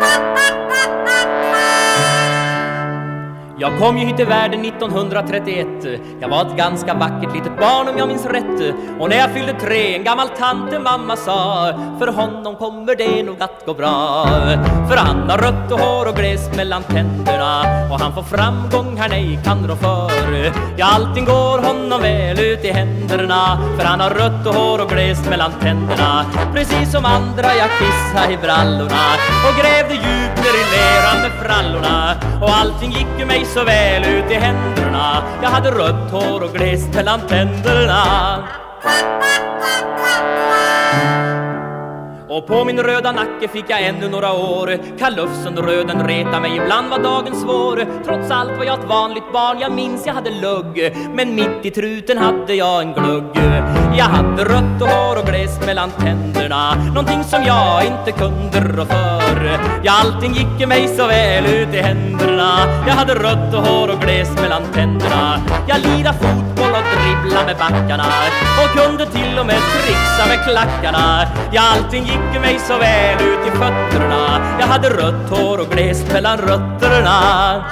Bye. Jag kom ju hit till världen 1931 Jag var ett ganska vackert litet barn om jag minns rätt. Och när jag fyllde tre, en gammal tante mamma sa För honom kommer det nog att gå bra. För han har rött och hår och gles mellan tänderna Och han får framgång här nej kan rå för. Ja allting går honom väl ut i händerna För han har rött och hår och gles mellan tänderna. Precis som andra jag kissa i brallorna Och grävde djupt ner i leran med frallorna. Och allting gick ju mig så väl ut i händerna. Jag hade rött hår och glest mellan tänderna. Och på min röda nacke fick jag ännu några år. Kalufsen röden reta mig, ibland var dagen svår. Trots allt var jag ett vanligt barn, jag minns jag hade lugg. Men mitt i truten hade jag en glugg Jag hade rött hår och mellan tänderna. Någonting som jag inte kunde rå för. Ja, allting gick mig så väl ut i händerna. Jag hade rött hår och gles mellan tänderna. Jag lirade fotboll och dribbla med backarna. Och kunde till och med trixa med klackarna. Ja, allting gick mig så väl ut i fötterna. Jag hade rött hår och glest mellan rötterna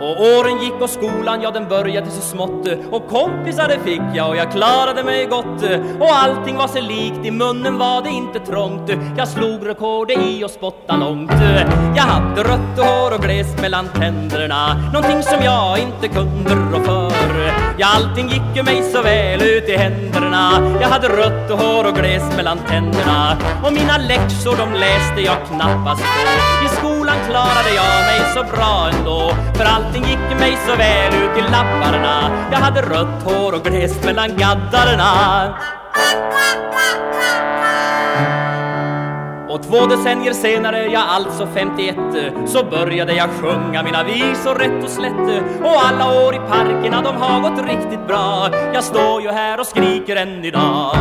och åren gick och skolan, ja den började så smått. Och kompisar det fick jag och jag klarade mig gott. Och allting var sig likt, i munnen var det inte trångt. Jag slog rekord i att spotta långt. Jag hade rött hår och glest mellan tänderna. Någonting som jag inte kunde rå för. Ja allting gick ju mig så väl ut i händerna. Jag hade rött hår och glest mellan tänderna. Och mina läxor de läste jag knappast på I skolan klarade jag mig så bra ändå. För allting gick gick mig så väl ut i lapparna. Jag hade rött hår och glest mellan gaddarna och två decennier senare, ja alltså 51 Så började jag sjunga mina visor rätt och slätt. Och alla år i parkerna, de har gått riktigt bra. Jag står ju här och skriker än idag.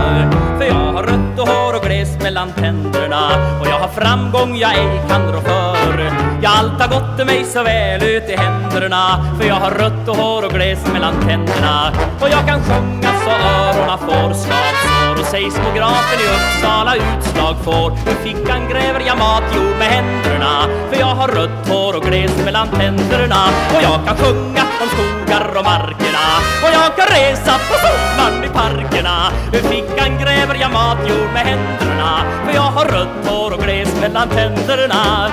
För jag har rött och hår och glest mellan tänderna. Och jag har framgång jag ej kan rå för. Ja, allt har gått mig så väl ut i händerna. För jag har rött och hår och glest mellan tänderna. Och jag kan sjunga så öronen får skavsår och seismografen i Uppsala utslag får. Ur fickan gräver jag matjord med händerna. För jag har rött hår och gles mellan tänderna. Och jag kan sjunga om skogar och markerna. Och jag kan resa på sommaren i parkerna. Ur fickan gräver jag matjord med händerna. För jag har rött hår och gles mellan tänderna.